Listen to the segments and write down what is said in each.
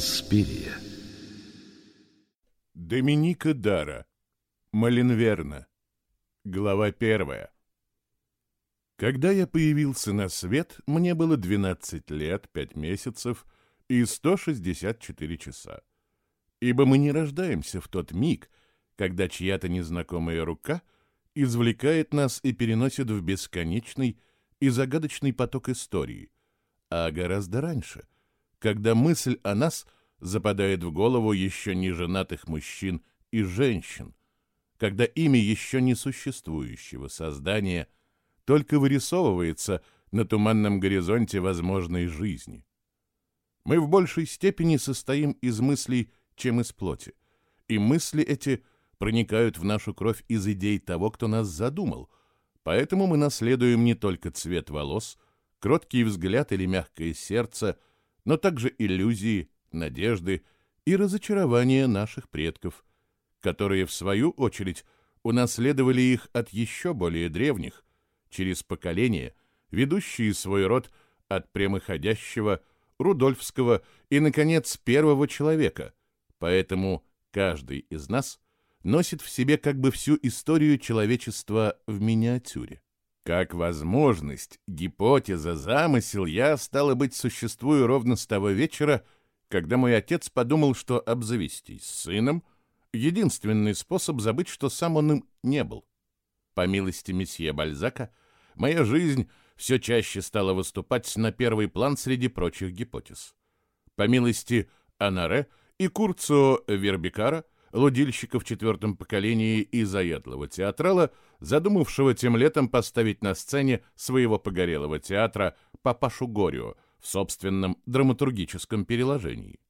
Инспирия. Доминика Дара. Малинверна. Глава первая. Когда я появился на свет, мне было 12 лет, 5 месяцев и 164 часа. Ибо мы не рождаемся в тот миг, когда чья-то незнакомая рука извлекает нас и переносит в бесконечный и загадочный поток истории, а гораздо раньше, когда мысль о нас западает в голову еще не женатых мужчин и женщин, когда имя еще не существующего создания только вырисовывается на туманном горизонте возможной жизни. Мы в большей степени состоим из мыслей, чем из плоти, и мысли эти проникают в нашу кровь из идей того, кто нас задумал, поэтому мы наследуем не только цвет волос, кроткий взгляд или мягкое сердце, но также иллюзии, надежды и разочарования наших предков, которые, в свою очередь, унаследовали их от еще более древних, через поколения, ведущие свой род от прямоходящего, рудольфского и, наконец, первого человека, поэтому каждый из нас — носит в себе как бы всю историю человечества в миниатюре. Как возможность, гипотеза, замысел я, стало быть, существую ровно с того вечера, когда мой отец подумал, что обзавестись сыном — единственный способ забыть, что сам он им не был. По милости месье Бальзака, моя жизнь все чаще стала выступать на первый план среди прочих гипотез. По милости Анаре и Курцио Вербикара — лудильщика в четвертом поколении и заядлого театрала, задумавшего тем летом поставить на сцене своего погорелого театра «Папашу Горио» в собственном драматургическом переложении.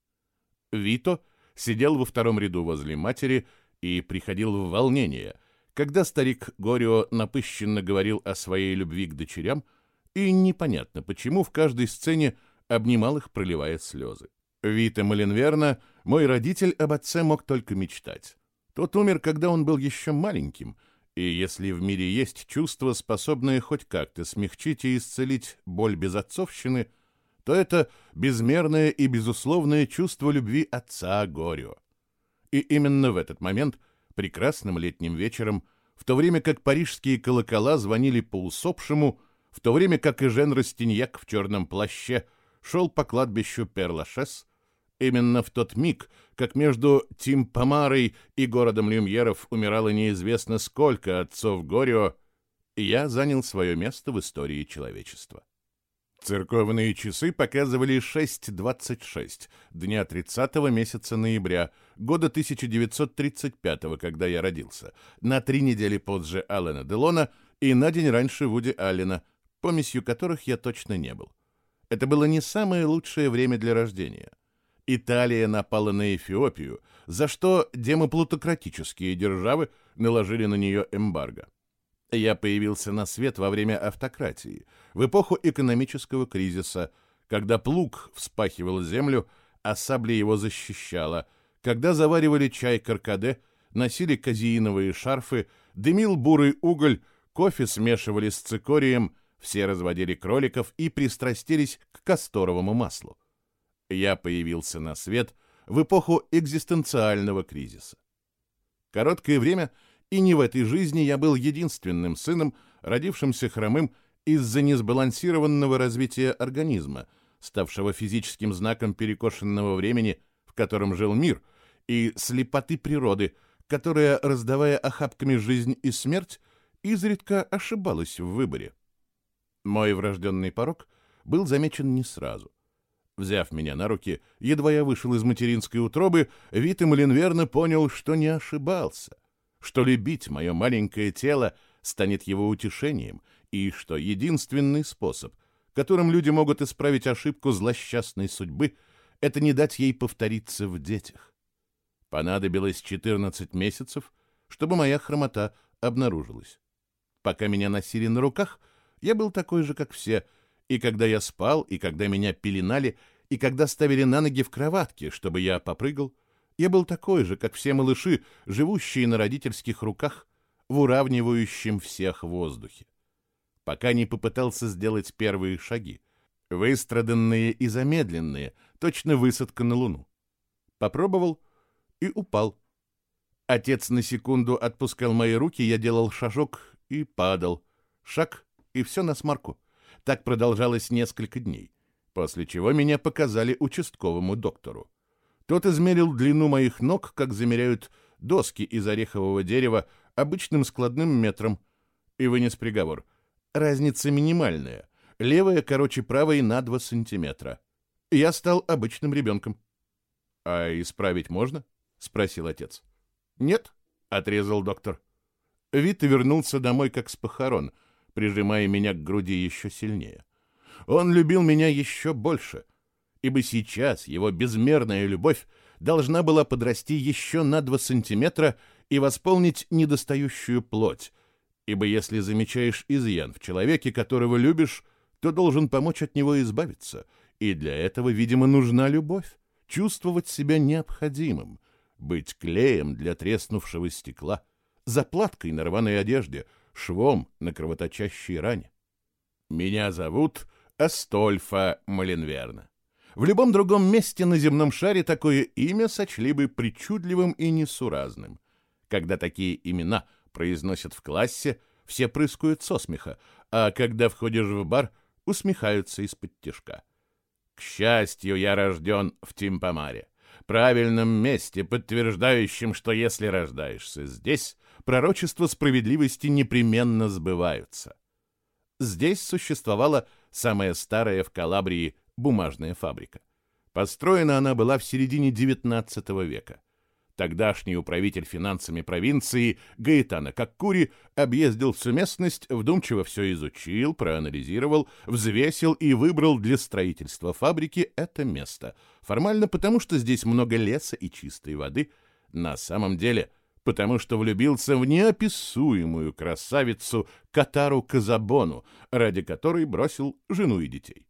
Вито сидел во втором ряду возле матери и приходил в волнение, когда старик Горио напыщенно говорил о своей любви к дочерям, и непонятно почему в каждой сцене обнимал их, проливая слезы. Вита Маленверна, мой родитель об отце мог только мечтать. Тот умер, когда он был еще маленьким, и если в мире есть чувство, способное хоть как-то смягчить и исцелить боль безотцовщины, то это безмерное и безусловное чувство любви отца Горио. И именно в этот момент, прекрасным летним вечером, в то время как парижские колокола звонили по усопшему, в то время как и Жен Растиньяк в черном плаще шел по кладбищу Перлашес, Именно в тот миг, как между Тимпомарой и городом Люмьеров умирало неизвестно сколько отцов Горио, я занял свое место в истории человечества. Церковные часы показывали 6.26 дня 30 месяца ноября года 1935, когда я родился, на три недели позже Аллена Делона и на день раньше Вуди Аллена, помесью которых я точно не был. Это было не самое лучшее время для рождения. Италия напала на Эфиопию, за что демоплутократические державы наложили на нее эмбарго. Я появился на свет во время автократии, в эпоху экономического кризиса, когда плуг вспахивал землю, а сабля его защищала, когда заваривали чай каркаде, носили казеиновые шарфы, дымил бурый уголь, кофе смешивали с цикорием, все разводили кроликов и пристрастились к касторовому маслу. Я появился на свет в эпоху экзистенциального кризиса. Короткое время, и не в этой жизни я был единственным сыном, родившимся хромым из-за несбалансированного развития организма, ставшего физическим знаком перекошенного времени, в котором жил мир, и слепоты природы, которая, раздавая охапками жизнь и смерть, изредка ошибалась в выборе. Мой врожденный порог был замечен не сразу. Взяв меня на руки, едва я вышел из материнской утробы, Вита Малинверна понял, что не ошибался, что любить мое маленькое тело станет его утешением, и что единственный способ, которым люди могут исправить ошибку злосчастной судьбы, это не дать ей повториться в детях. Понадобилось 14 месяцев, чтобы моя хромота обнаружилась. Пока меня носили на руках, я был такой же, как все — и когда я спал, и когда меня пеленали, и когда ставили на ноги в кроватке, чтобы я попрыгал, я был такой же, как все малыши, живущие на родительских руках, в уравнивающем всех воздухе. Пока не попытался сделать первые шаги, выстраданные и замедленные, точно высадка на Луну. попробовал и упал. Отец на секунду отпускал мои руки, я делал шажок и падал. Шаг, и все на смарку. Так продолжалось несколько дней, после чего меня показали участковому доктору. Тот измерил длину моих ног, как замеряют доски из орехового дерева, обычным складным метром, и вынес приговор. Разница минимальная. Левая короче правой на 2 сантиметра. Я стал обычным ребенком. — А исправить можно? — спросил отец. «Нет», — отрезал доктор. Вит вернулся домой как с похорон, прижимая меня к груди еще сильнее. Он любил меня еще больше, ибо сейчас его безмерная любовь должна была подрасти еще на два сантиметра и восполнить недостающую плоть, ибо если замечаешь изъян в человеке, которого любишь, то должен помочь от него избавиться, и для этого, видимо, нужна любовь, чувствовать себя необходимым — быть клеем для треснувшего стекла, заплаткой на рваной одежде, швом на кровоточащей ране. Меня зовут Астольфа Маленверна. В любом другом месте на земном шаре такое имя сочли бы причудливым и несуразным. Когда такие имена произносят в классе, все прыскают со смеха, а когда входишь в бар, усмехаются из-под тяжка. К счастью, я рожден в Тимпомаре правильном месте, подтверждающем, что если рождаешься здесь, пророчества справедливости непременно сбываются. Здесь существовала самая старая в Калабрии бумажная фабрика. Построена она была в середине XIX века. Тогдашний управитель финансами провинции Гаэтана Каккури объездил всю местность, вдумчиво все изучил, проанализировал, взвесил и выбрал для строительства фабрики это место. Формально потому, что здесь много леса и чистой воды. На самом деле, потому что влюбился в неописуемую красавицу Катару Казабону, ради которой бросил жену и детей.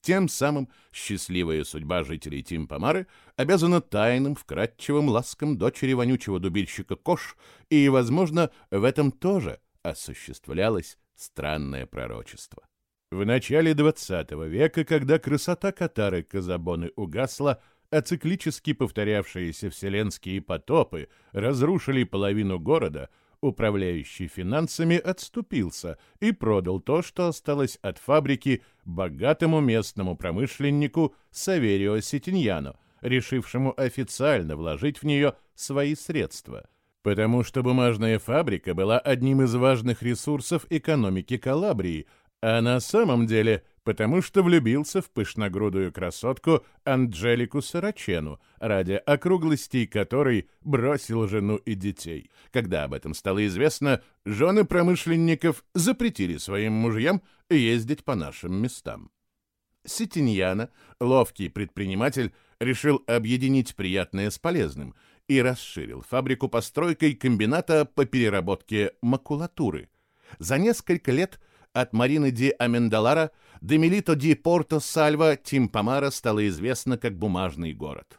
Тем самым счастливая судьба жителей Тимпомары обязана тайным, вкрадчивым ласкам дочери вонючего дубильщика Кош, и, возможно, в этом тоже осуществлялось странное пророчество. В начале XX века, когда красота Катары Казабоны угасла, а циклически повторявшиеся вселенские потопы разрушили половину города, управляющий финансами, отступился и продал то, что осталось от фабрики богатому местному промышленнику Саверио Сетиньяно, решившему официально вложить в нее свои средства, потому что бумажная фабрика была одним из важных ресурсов экономики Калабрии, а на самом деле потому что влюбился в пышногрудую красотку Анджелику Сарачену, ради округлостей которой бросил жену и детей. Когда об этом стало известно, жены промышленников запретили своим мужьям ездить по нашим местам. Сетиньяна, ловкий предприниматель, решил объединить приятное с полезным и расширил фабрику постройкой комбината по переработке макулатуры. За несколько лет от Марины ди Амендалара до Мелито ди Порто Сальва Тимпомара стало известно как бумажный город.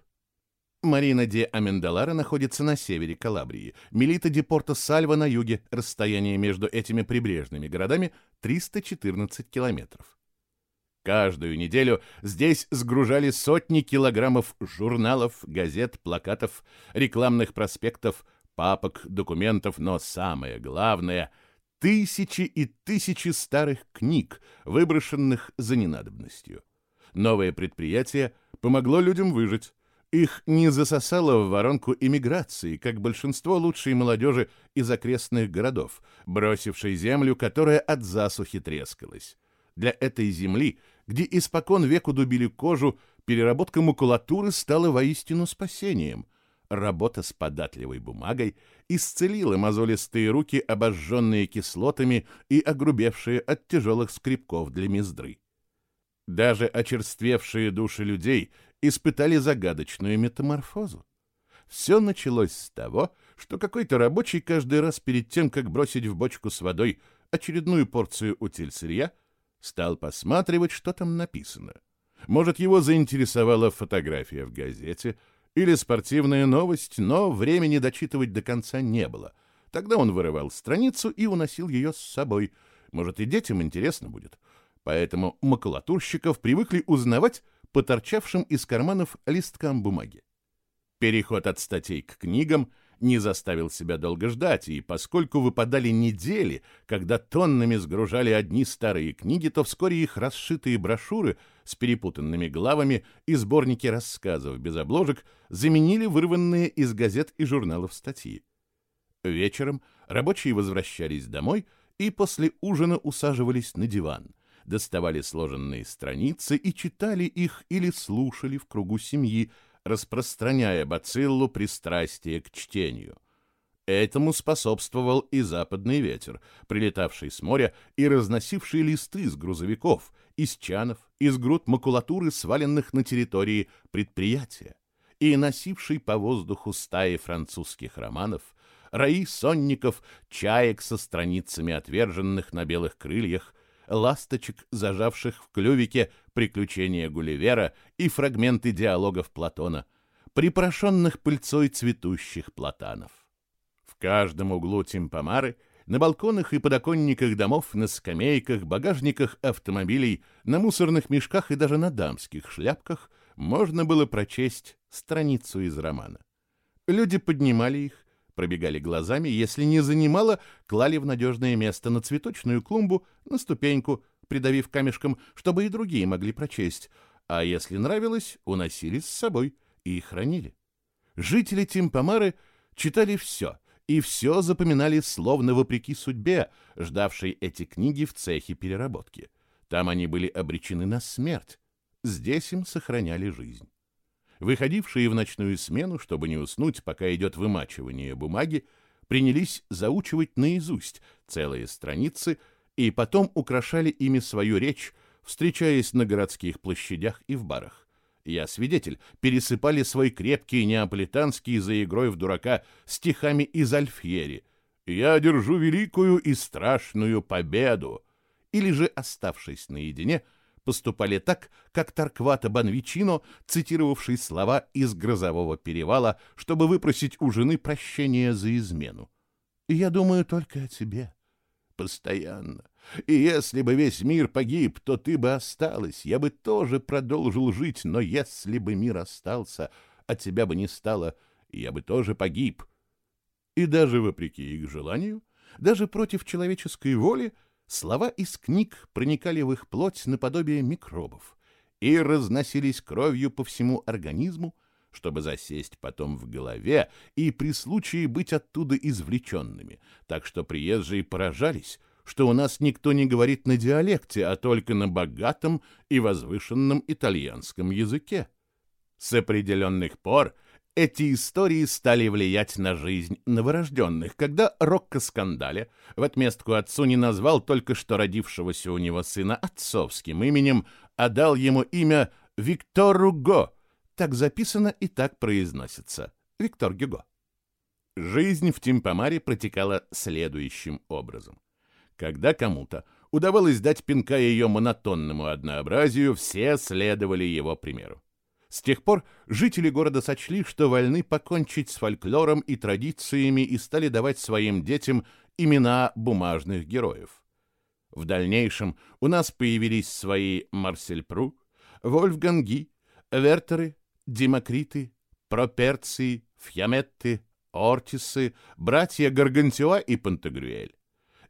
Марина ди Амендалара находится на севере Калабрии, Мелито ди Порто Сальва на юге, расстояние между этими прибрежными городами 314 километров. Каждую неделю здесь сгружали сотни килограммов журналов, газет, плакатов, рекламных проспектов, папок, документов, но самое главное тысячи и тысячи старых книг, выброшенных за ненадобностью. Новое предприятие помогло людям выжить. Их не засосало в воронку иммиграции, как большинство лучшей молодежи из окрестных городов, бросившей землю, которая от засухи трескалась. Для этой земли, где испокон веку дубили кожу, переработка макулатуры стала воистину спасением — работа с податливой бумагой исцелила мозолистые руки, обожженные кислотами и огрубевшие от тяжелых скребков для мездры. Даже очерствевшие души людей испытали загадочную метаморфозу. Все началось с того, что какой-то рабочий каждый раз перед тем, как бросить в бочку с водой очередную порцию утиль сырья, стал посматривать, что там написано. Может, его заинтересовала фотография в газете — или спортивная новость, но времени дочитывать до конца не было. Тогда он вырывал страницу и уносил ее с собой. Может, и детям интересно будет. Поэтому макулатурщиков привыкли узнавать по торчавшим из карманов листкам бумаги. Переход от статей к книгам не заставил себя долго ждать, и поскольку выпадали недели, когда тоннами сгружали одни старые книги, то вскоре их расшитые брошюры с перепутанными главами и сборники рассказов без обложек заменили вырванные из газет и журналов статьи. Вечером рабочие возвращались домой и после ужина усаживались на диван, доставали сложенные страницы и читали их или слушали в кругу семьи, распространяя бациллу пристрастия к чтению. Этому способствовал и западный ветер, прилетавший с моря и разносивший листы с грузовиков, из чанов, из груд макулатуры, сваленных на территории предприятия, и носивший по воздуху стаи французских романов, раи сонников, чаек со страницами отверженных на белых крыльях, ласточек, зажавших в клювике приключения Гулливера и фрагменты диалогов Платона, припорошенных пыльцой цветущих платанов. В каждом углу Тимпомары, на балконах и подоконниках домов, на скамейках, багажниках автомобилей, на мусорных мешках и даже на дамских шляпках можно было прочесть страницу из романа. Люди поднимали их, пробегали глазами, если не занимало, клали в надежное место на цветочную клумбу, на ступеньку, придавив камешком, чтобы и другие могли прочесть, а если нравилось, уносили с собой и хранили. Жители Тимпомары читали все, и все запоминали словно вопреки судьбе, ждавшей эти книги в цехе переработки. Там они были обречены на смерть, здесь им сохраняли жизнь. Выходившие в ночную смену, чтобы не уснуть, пока идет вымачивание бумаги, принялись заучивать наизусть целые страницы и потом украшали ими свою речь, встречаясь на городских площадях и в барах. Я свидетель, пересыпали свой крепкий неаполитанский за игрой в дурака стихами из Альфьери. «Я держу великую и страшную победу!» Или же, оставшись наедине, — поступали так, как Тарквата Банвичино, цитировавший слова из «Грозового перевала», чтобы выпросить у жены прощения за измену. «Я думаю только о тебе. Постоянно. И если бы весь мир погиб, то ты бы осталась. Я бы тоже продолжил жить, но если бы мир остался, а тебя бы не стало, я бы тоже погиб». И даже вопреки их желанию, даже против человеческой воли, Слова из книг проникали в их плоть наподобие микробов и разносились кровью по всему организму, чтобы засесть потом в голове и при случае быть оттуда извлеченными, так что приезжие поражались, что у нас никто не говорит на диалекте, а только на богатом и возвышенном итальянском языке. С определенных пор эти истории стали влиять на жизнь новорожденных, когда Рокко Скандале в отместку отцу не назвал только что родившегося у него сына отцовским именем, а дал ему имя Виктор Руго. Так записано и так произносится. Виктор Гюго. Жизнь в Тимпомаре протекала следующим образом. Когда кому-то удавалось дать пинка ее монотонному однообразию, все следовали его примеру. С тех пор жители города сочли, что вольны покончить с фольклором и традициями и стали давать своим детям имена бумажных героев. В дальнейшем у нас появились свои Марсель Пру, Вольфганги, Вертеры, Демокриты, Проперции, Фьяметты, Ортисы, братья Гаргантюа и Пантагрюэль.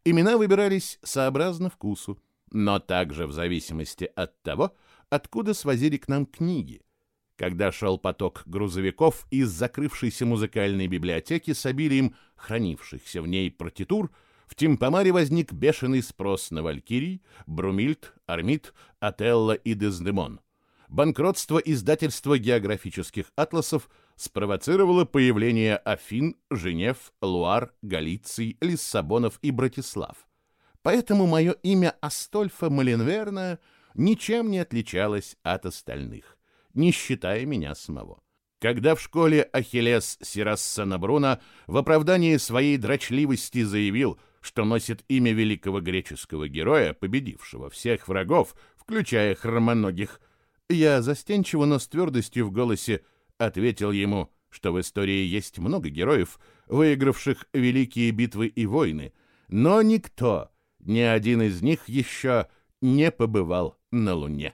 Имена выбирались сообразно вкусу, но также в зависимости от того, откуда свозили к нам книги – когда шел поток грузовиков из закрывшейся музыкальной библиотеки с обилием хранившихся в ней партитур, в Тимпомаре возник бешеный спрос на Валькирий, Брумильд, Армид, Отелло и Дездемон. Банкротство издательства географических атласов спровоцировало появление Афин, Женев, Луар, Галиций, Лиссабонов и Братислав. Поэтому мое имя Астольфа Малинверна ничем не отличалось от остальных не считая меня самого. Когда в школе Ахиллес Сирассана Бруно в оправдании своей дрочливости заявил, что носит имя великого греческого героя, победившего всех врагов, включая хромоногих, я застенчиво, но с твердостью в голосе ответил ему, что в истории есть много героев, выигравших великие битвы и войны, но никто, ни один из них еще не побывал на Луне.